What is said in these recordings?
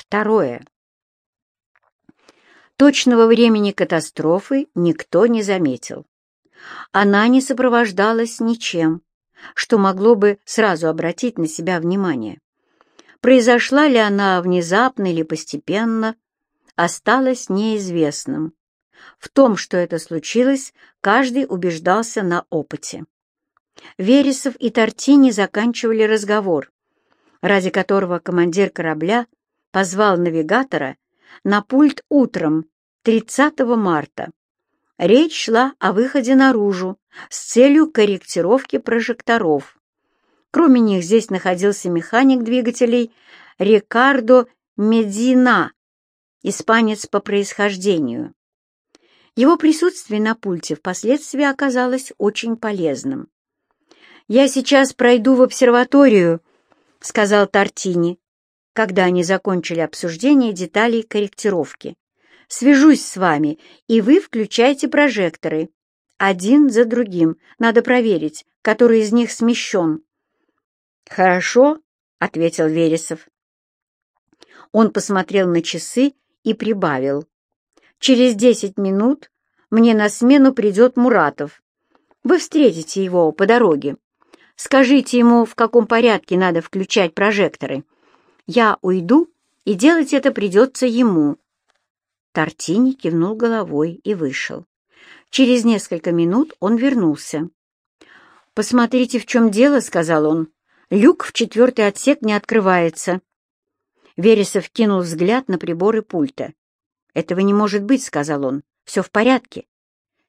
Второе. Точного времени катастрофы никто не заметил. Она не сопровождалась ничем, что могло бы сразу обратить на себя внимание. Произошла ли она внезапно или постепенно, осталось неизвестным. В том, что это случилось, каждый убеждался на опыте. Вересов и Тортини заканчивали разговор, ради которого командир корабля позвал навигатора на пульт утром 30 марта. Речь шла о выходе наружу с целью корректировки прожекторов. Кроме них здесь находился механик двигателей Рикардо Медина, испанец по происхождению. Его присутствие на пульте впоследствии оказалось очень полезным. «Я сейчас пройду в обсерваторию», — сказал Тортини, когда они закончили обсуждение деталей корректировки. «Свяжусь с вами, и вы включайте прожекторы. Один за другим. Надо проверить, который из них смещен». «Хорошо», — ответил Вересов. Он посмотрел на часы и прибавил. «Через десять минут мне на смену придет Муратов. Вы встретите его по дороге. Скажите ему, в каком порядке надо включать прожекторы. Я уйду, и делать это придется ему». Тортини кивнул головой и вышел. Через несколько минут он вернулся. «Посмотрите, в чем дело», — сказал он. «Люк в четвертый отсек не открывается». Вересов кинул взгляд на приборы пульта. «Этого не может быть», — сказал он. «Все в порядке».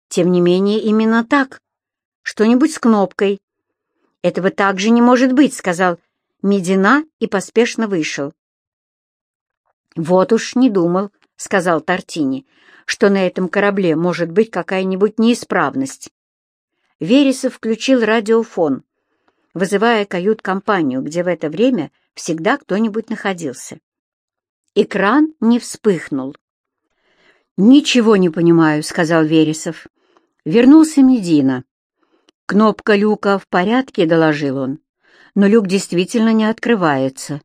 «Тем не менее, именно так. Что-нибудь с кнопкой». «Этого также не может быть», — сказал Медина и поспешно вышел. «Вот уж не думал», — сказал Тортини, «что на этом корабле может быть какая-нибудь неисправность». Вересов включил радиофон, вызывая кают-компанию, где в это время всегда кто-нибудь находился. Экран не вспыхнул. «Ничего не понимаю», — сказал Вересов. Вернулся Медина. «Кнопка люка в порядке», — доложил он. «Но люк действительно не открывается.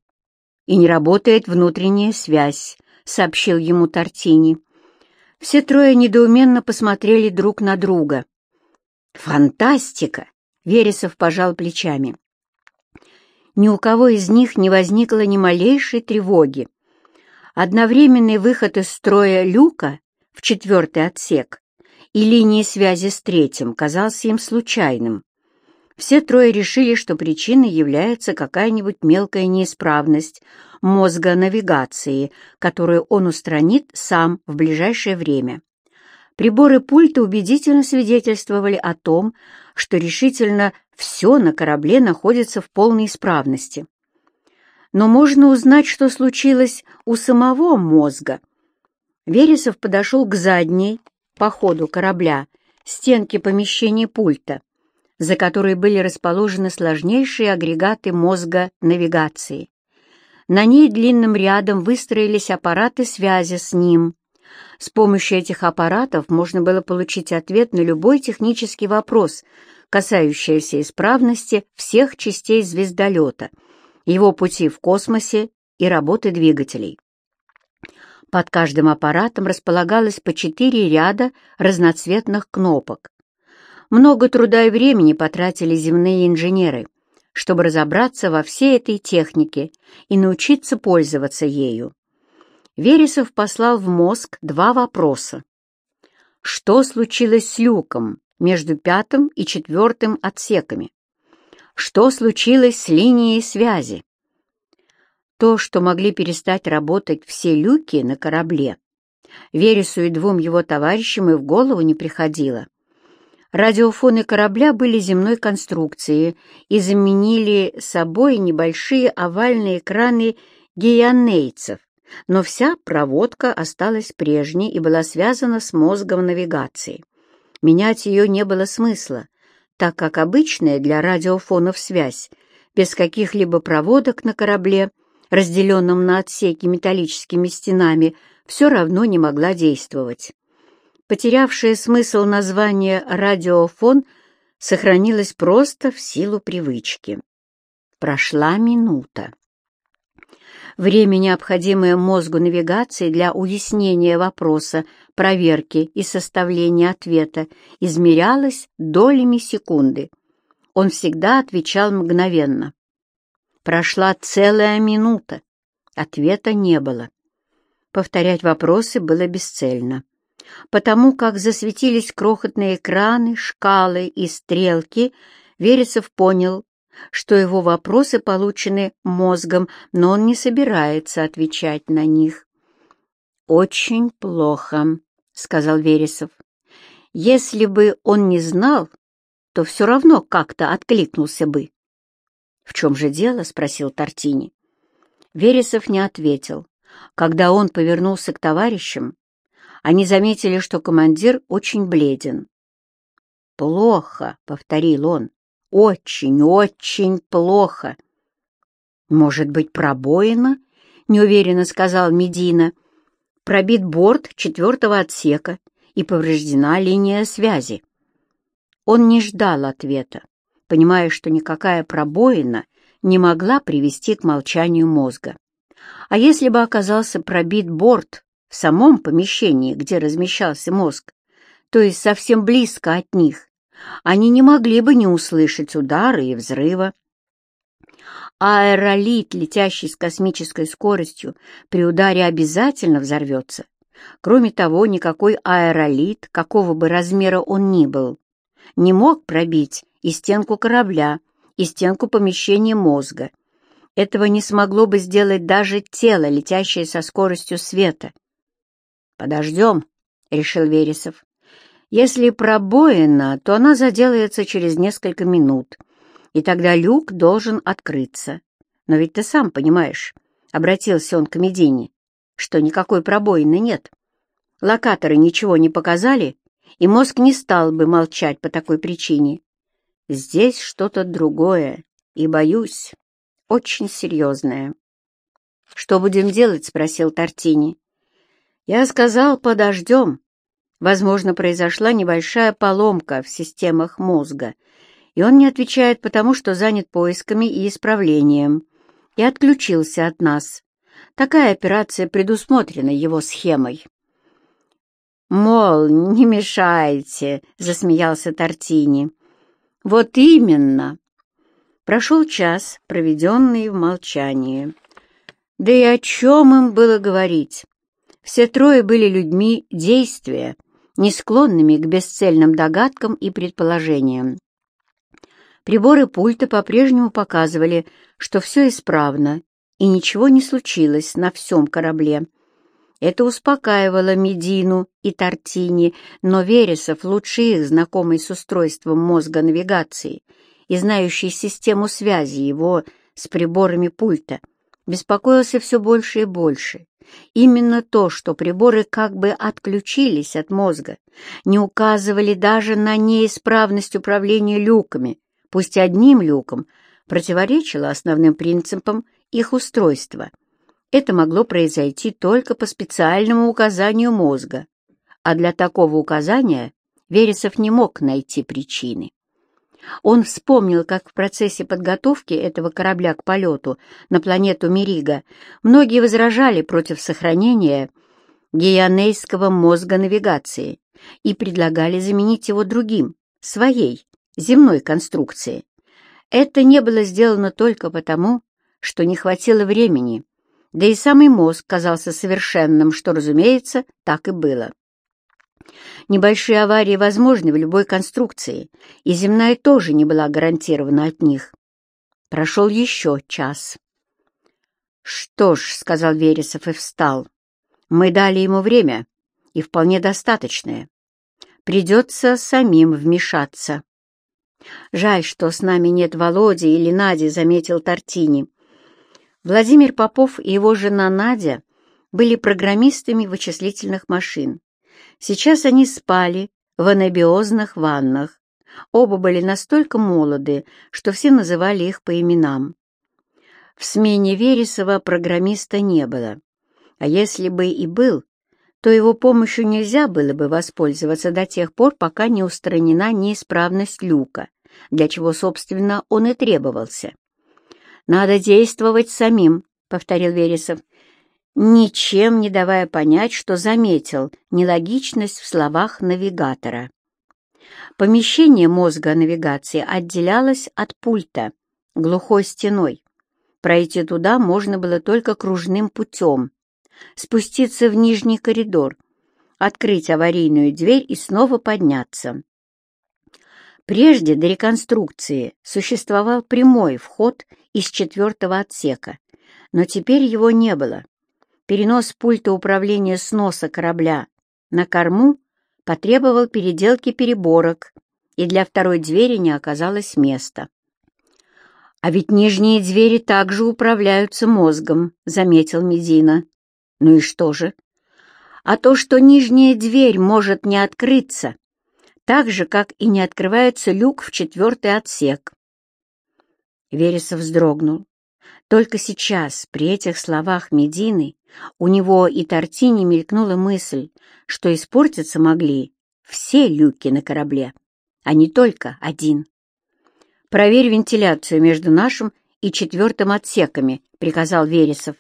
И не работает внутренняя связь», — сообщил ему Тортини. Все трое недоуменно посмотрели друг на друга. «Фантастика!» — Вересов пожал плечами ни у кого из них не возникло ни малейшей тревоги. Одновременный выход из строя люка в четвертый отсек и линии связи с третьим казался им случайным. Все трое решили, что причиной является какая-нибудь мелкая неисправность мозга навигации, которую он устранит сам в ближайшее время. Приборы пульта убедительно свидетельствовали о том, что решительно все на корабле находится в полной исправности. Но можно узнать, что случилось у самого мозга. Вересов подошел к задней, по ходу корабля, стенке помещения пульта, за которой были расположены сложнейшие агрегаты мозга навигации. На ней длинным рядом выстроились аппараты связи с ним. С помощью этих аппаратов можно было получить ответ на любой технический вопрос, касающаяся исправности всех частей звездолета, его пути в космосе и работы двигателей. Под каждым аппаратом располагалось по четыре ряда разноцветных кнопок. Много труда и времени потратили земные инженеры, чтобы разобраться во всей этой технике и научиться пользоваться ею. Вересов послал в мозг два вопроса. Что случилось с люком? между пятым и четвертым отсеками. Что случилось с линией связи? То, что могли перестать работать все люки на корабле, Вересу и двум его товарищам и в голову не приходило. Радиофоны корабля были земной конструкции и заменили собой небольшие овальные экраны геонейцев, но вся проводка осталась прежней и была связана с мозгом навигации. Менять ее не было смысла, так как обычная для радиофонов связь, без каких-либо проводок на корабле, разделенном на отсеки металлическими стенами, все равно не могла действовать. Потерявшее смысл название «радиофон» сохранилось просто в силу привычки. Прошла минута. Время, необходимое мозгу навигации для уяснения вопроса, проверки и составления ответа, измерялось долями секунды. Он всегда отвечал мгновенно. Прошла целая минута. Ответа не было. Повторять вопросы было бесцельно, потому как засветились крохотные экраны, шкалы и стрелки, Вересов понял, что его вопросы получены мозгом, но он не собирается отвечать на них. «Очень плохо», — сказал Вересов. «Если бы он не знал, то все равно как-то откликнулся бы. «В чем же дело?» — спросил Тортини. Вересов не ответил. Когда он повернулся к товарищам, они заметили, что командир очень бледен. «Плохо», — повторил он, — «очень, очень плохо». «Может быть, пробоина?» — неуверенно сказал Медина. «Пробит борт четвертого отсека и повреждена линия связи». Он не ждал ответа понимая, что никакая пробоина не могла привести к молчанию мозга. А если бы оказался пробит борт в самом помещении, где размещался мозг, то есть совсем близко от них, они не могли бы не услышать удара и взрыва. Аэролит, летящий с космической скоростью, при ударе обязательно взорвется. Кроме того, никакой аэролит, какого бы размера он ни был, не мог пробить и стенку корабля, и стенку помещения мозга. Этого не смогло бы сделать даже тело, летящее со скоростью света. «Подождем», — решил Вересов. «Если пробоина, то она заделается через несколько минут, и тогда люк должен открыться. Но ведь ты сам понимаешь», — обратился он к Медине, — «что никакой пробоины нет. Локаторы ничего не показали, и мозг не стал бы молчать по такой причине. Здесь что-то другое, и, боюсь, очень серьезное. «Что будем делать?» — спросил Тортини. «Я сказал, подождем. Возможно, произошла небольшая поломка в системах мозга, и он не отвечает потому, что занят поисками и исправлением, и отключился от нас. Такая операция предусмотрена его схемой». «Мол, не мешайте», — засмеялся Тортини. «Вот именно!» Прошел час, проведенный в молчании. Да и о чем им было говорить? Все трое были людьми действия, не склонными к бесцельным догадкам и предположениям. Приборы пульта по-прежнему показывали, что все исправно, и ничего не случилось на всем корабле. Это успокаивало Медину и Тортини, но Вересов, лучше их знакомый с устройством мозга навигации и знающий систему связи его с приборами пульта, беспокоился все больше и больше. Именно то, что приборы как бы отключились от мозга, не указывали даже на неисправность управления люками, пусть одним люком, противоречило основным принципам их устройства — это могло произойти только по специальному указанию мозга, а для такого указания Вересов не мог найти причины. Он вспомнил, как в процессе подготовки этого корабля к полету на планету Мерига многие возражали против сохранения геонейского мозга навигации и предлагали заменить его другим, своей, земной конструкцией. Это не было сделано только потому, что не хватило времени да и самый мозг казался совершенным, что, разумеется, так и было. Небольшие аварии возможны в любой конструкции, и земная тоже не была гарантирована от них. Прошел еще час. «Что ж», — сказал Вересов и встал, — «мы дали ему время, и вполне достаточное. Придется самим вмешаться». «Жаль, что с нами нет Володи или Нади», — заметил Тортини. Владимир Попов и его жена Надя были программистами вычислительных машин. Сейчас они спали в анабиозных ваннах. Оба были настолько молоды, что все называли их по именам. В смене Вересова программиста не было. А если бы и был, то его помощью нельзя было бы воспользоваться до тех пор, пока не устранена неисправность люка, для чего, собственно, он и требовался. «Надо действовать самим», — повторил Вересов, ничем не давая понять, что заметил нелогичность в словах навигатора. Помещение мозга навигации отделялось от пульта глухой стеной. Пройти туда можно было только кружным путем, спуститься в нижний коридор, открыть аварийную дверь и снова подняться. Прежде до реконструкции существовал прямой вход из четвертого отсека, но теперь его не было. Перенос пульта управления сноса корабля на корму потребовал переделки переборок, и для второй двери не оказалось места. «А ведь нижние двери также управляются мозгом», — заметил Медина. «Ну и что же?» «А то, что нижняя дверь может не открыться, так же, как и не открывается люк в четвертый отсек. Вересов вздрогнул. Только сейчас, при этих словах Медины, у него и Тортини мелькнула мысль, что испортиться могли все люки на корабле, а не только один. «Проверь вентиляцию между нашим и четвертым отсеками», — приказал Вересов.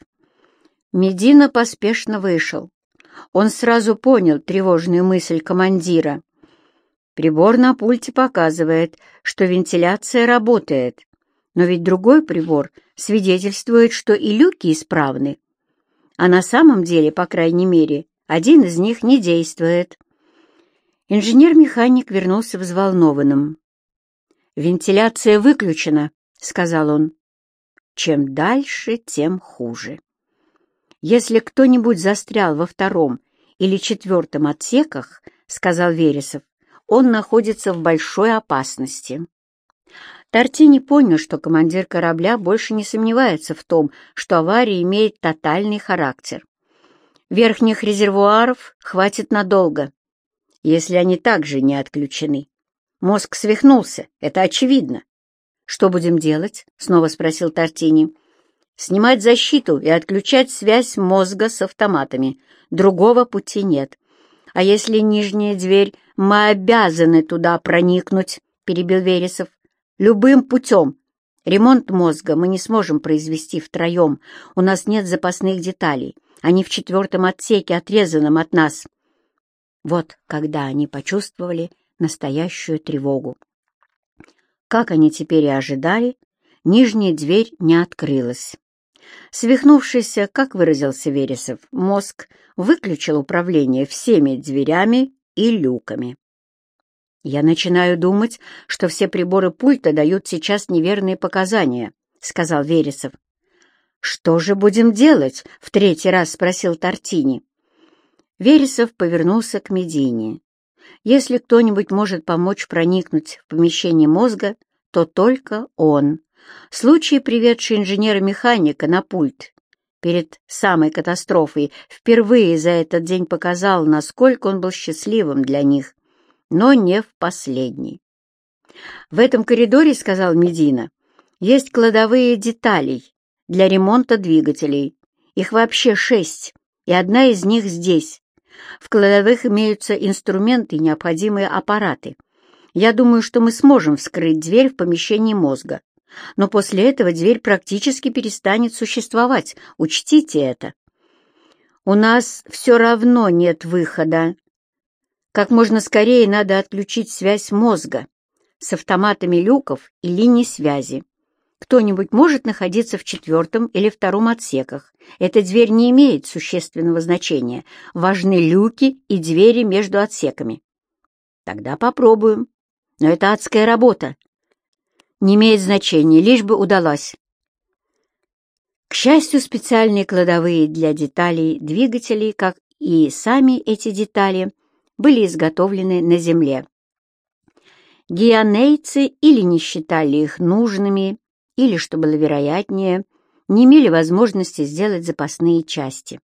Медина поспешно вышел. Он сразу понял тревожную мысль командира. Прибор на пульте показывает, что вентиляция работает, но ведь другой прибор свидетельствует, что и люки исправны. А на самом деле, по крайней мере, один из них не действует. Инженер-механик вернулся взволнованным. «Вентиляция выключена», — сказал он. «Чем дальше, тем хуже. Если кто-нибудь застрял во втором или четвертом отсеках, — сказал Вересов, он находится в большой опасности. Тортини понял, что командир корабля больше не сомневается в том, что авария имеет тотальный характер. Верхних резервуаров хватит надолго, если они также не отключены. Мозг свихнулся, это очевидно. «Что будем делать?» — снова спросил Тортини. «Снимать защиту и отключать связь мозга с автоматами. Другого пути нет. А если нижняя дверь «Мы обязаны туда проникнуть», — перебил Вересов. «Любым путем. Ремонт мозга мы не сможем произвести втроем. У нас нет запасных деталей. Они в четвертом отсеке, отрезанном от нас». Вот когда они почувствовали настоящую тревогу. Как они теперь и ожидали, нижняя дверь не открылась. Свихнувшийся, как выразился Вересов, мозг выключил управление всеми дверями и люками. «Я начинаю думать, что все приборы пульта дают сейчас неверные показания», — сказал Вересов. «Что же будем делать?» — в третий раз спросил Тортини. Вересов повернулся к Медине. «Если кто-нибудь может помочь проникнуть в помещение мозга, то только он. Случай, приведший инженера-механика на пульт, перед самой катастрофой впервые за этот день показал, насколько он был счастливым для них, но не в последний. «В этом коридоре, — сказал Медина, — есть кладовые деталей для ремонта двигателей. Их вообще шесть, и одна из них здесь. В кладовых имеются инструменты и необходимые аппараты. Я думаю, что мы сможем вскрыть дверь в помещении мозга но после этого дверь практически перестанет существовать, учтите это. У нас все равно нет выхода. Как можно скорее надо отключить связь мозга с автоматами люков и линий связи. Кто-нибудь может находиться в четвертом или втором отсеках. Эта дверь не имеет существенного значения. Важны люки и двери между отсеками. Тогда попробуем. Но это адская работа не имеет значения, лишь бы удалось. К счастью, специальные кладовые для деталей двигателей, как и сами эти детали, были изготовлены на Земле. Гианейцы или не считали их нужными, или, что было вероятнее, не имели возможности сделать запасные части.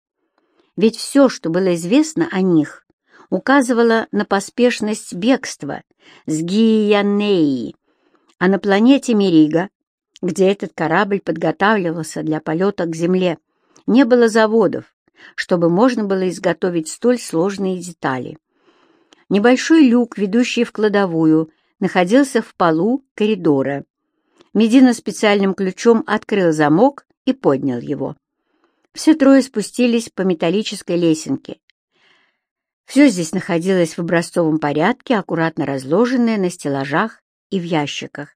Ведь все, что было известно о них, указывало на поспешность бегства с Гианеи, а на планете Мерига, где этот корабль подготавливался для полета к Земле, не было заводов, чтобы можно было изготовить столь сложные детали. Небольшой люк, ведущий в кладовую, находился в полу коридора. Медина специальным ключом открыл замок и поднял его. Все трое спустились по металлической лесенке. Все здесь находилось в образцовом порядке, аккуратно разложенное на стеллажах и в ящиках.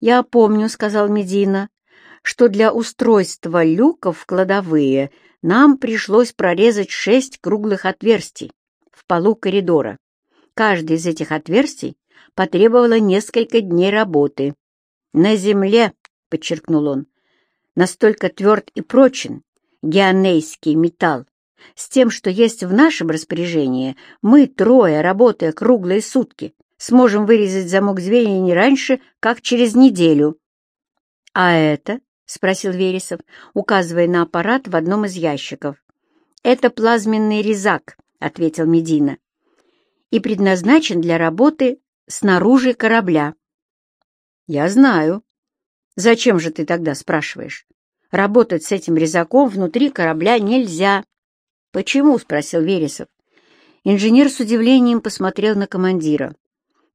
«Я помню», — сказал Медина, — «что для устройства люков в кладовые нам пришлось прорезать шесть круглых отверстий в полу коридора. Каждое из этих отверстий потребовало несколько дней работы. «На земле», — подчеркнул он, — «настолько тверд и прочен геонейский металл, с тем, что есть в нашем распоряжении, мы трое, работая круглые сутки, сможем вырезать замок зверя не раньше, как через неделю». «А это?» — спросил Вересов, указывая на аппарат в одном из ящиков. «Это плазменный резак», — ответил Медина, «и предназначен для работы снаружи корабля». «Я знаю. Зачем же ты тогда спрашиваешь? Работать с этим резаком внутри корабля нельзя». «Почему?» — спросил Вересов. Инженер с удивлением посмотрел на командира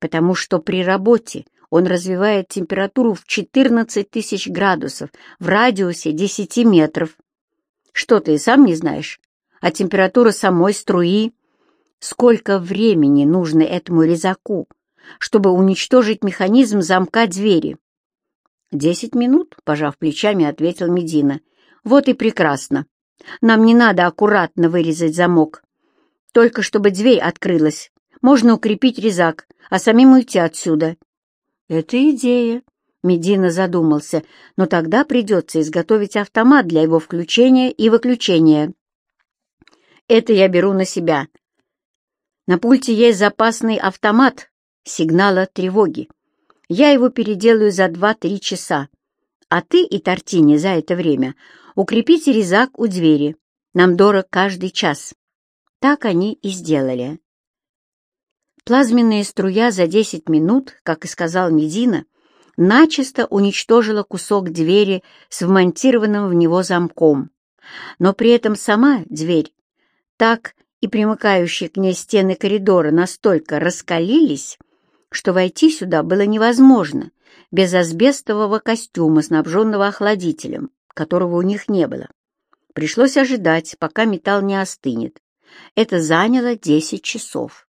потому что при работе он развивает температуру в 14 тысяч градусов в радиусе 10 метров. Что ты и сам не знаешь? А температура самой струи? Сколько времени нужно этому резаку, чтобы уничтожить механизм замка двери? «Десять минут», — пожав плечами, ответил Медина. «Вот и прекрасно. Нам не надо аккуратно вырезать замок. Только чтобы дверь открылась, можно укрепить резак, а самим уйти отсюда. Это идея. Медина задумался, но тогда придется изготовить автомат для его включения и выключения. Это я беру на себя. На пульте есть запасный автомат сигнала тревоги. Я его переделаю за два-три часа. А ты и Тортини за это время укрепите резак у двери. Нам дорог каждый час. Так они и сделали. Плазменная струя за 10 минут, как и сказал Медина, начисто уничтожила кусок двери с вмонтированным в него замком. Но при этом сама дверь, так и примыкающие к ней стены коридора настолько раскалились, что войти сюда было невозможно без асбестового костюма, снабженного охладителем, которого у них не было. Пришлось ожидать, пока металл не остынет. Это заняло 10 часов.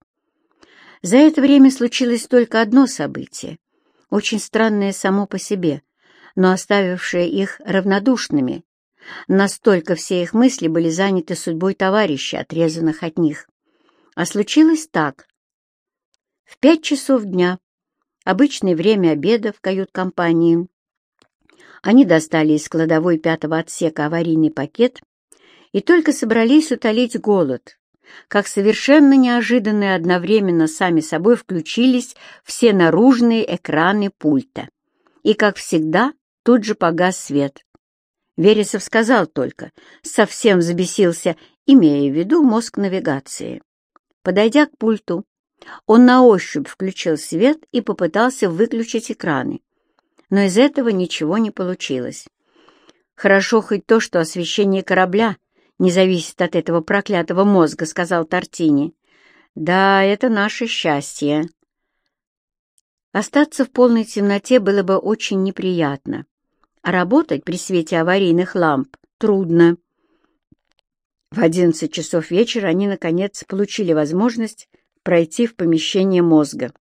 За это время случилось только одно событие, очень странное само по себе, но оставившее их равнодушными. Настолько все их мысли были заняты судьбой товарища, отрезанных от них. А случилось так. В пять часов дня, обычное время обеда в кают-компании, они достали из кладовой пятого отсека аварийный пакет и только собрались утолить голод, как совершенно неожиданно и одновременно сами собой включились все наружные экраны пульта. И, как всегда, тут же погас свет. Вересов сказал только, совсем забесился, имея в виду мозг навигации. Подойдя к пульту, он на ощупь включил свет и попытался выключить экраны. Но из этого ничего не получилось. Хорошо хоть то, что освещение корабля не зависит от этого проклятого мозга», — сказал Тортини. «Да, это наше счастье». Остаться в полной темноте было бы очень неприятно, а работать при свете аварийных ламп трудно. В одиннадцать часов вечера они, наконец, получили возможность пройти в помещение мозга.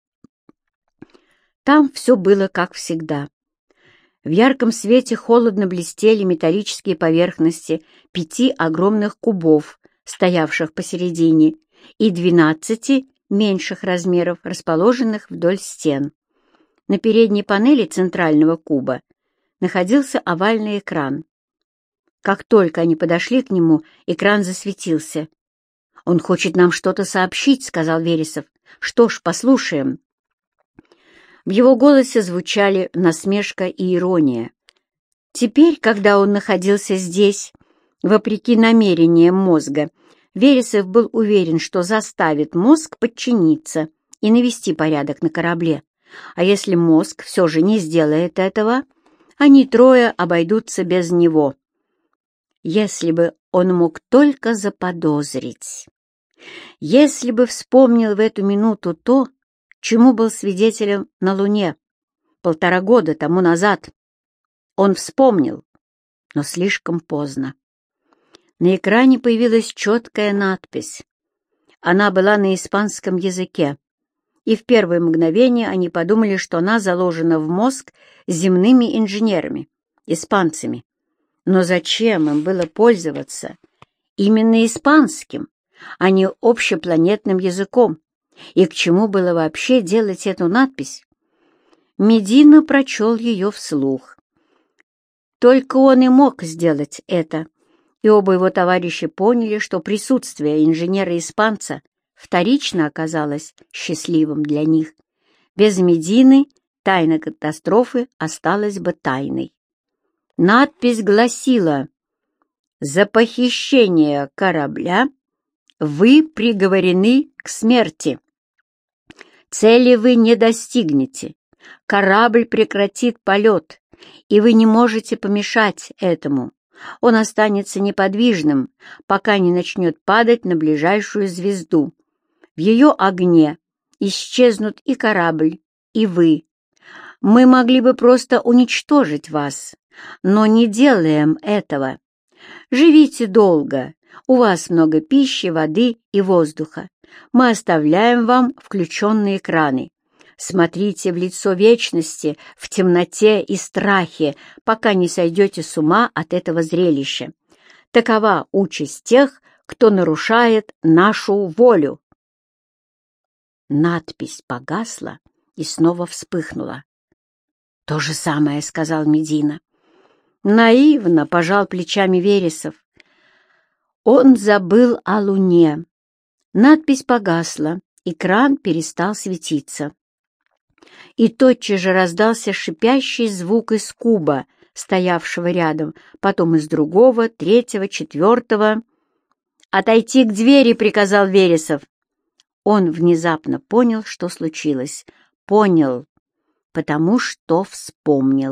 Там все было как всегда. В ярком свете холодно блестели металлические поверхности пяти огромных кубов, стоявших посередине, и двенадцати меньших размеров, расположенных вдоль стен. На передней панели центрального куба находился овальный экран. Как только они подошли к нему, экран засветился. «Он хочет нам что-то сообщить», — сказал Вересов. «Что ж, послушаем». В его голосе звучали насмешка и ирония. Теперь, когда он находился здесь, вопреки намерениям мозга, Вересов был уверен, что заставит мозг подчиниться и навести порядок на корабле. А если мозг все же не сделает этого, они трое обойдутся без него. Если бы он мог только заподозрить. Если бы вспомнил в эту минуту то, чему был свидетелем на Луне полтора года тому назад. Он вспомнил, но слишком поздно. На экране появилась четкая надпись. Она была на испанском языке, и в первое мгновение они подумали, что она заложена в мозг земными инженерами, испанцами. Но зачем им было пользоваться именно испанским, а не общепланетным языком? И к чему было вообще делать эту надпись? Медина прочел ее вслух. Только он и мог сделать это, и оба его товарища поняли, что присутствие инженера-испанца вторично оказалось счастливым для них. Без Медины тайна катастрофы осталась бы тайной. Надпись гласила «За похищение корабля вы приговорены к смерти. Цели вы не достигнете, корабль прекратит полет, и вы не можете помешать этому. Он останется неподвижным, пока не начнет падать на ближайшую звезду. Ее огне исчезнут и корабль, и вы. Мы могли бы просто уничтожить вас, но не делаем этого. Живите долго, у вас много пищи, воды и воздуха. Мы оставляем вам включенные краны. Смотрите в лицо вечности, в темноте и страхе, пока не сойдете с ума от этого зрелища. Такова участь тех, кто нарушает нашу волю. Надпись погасла и снова вспыхнула. «То же самое», — сказал Медина. Наивно пожал плечами Вересов. Он забыл о луне. Надпись погасла, экран перестал светиться и тотчас же раздался шипящий звук из куба, стоявшего рядом, потом из другого, третьего, четвертого. «Отойти к двери!» — приказал Вересов. Он внезапно понял, что случилось. Понял, потому что вспомнил.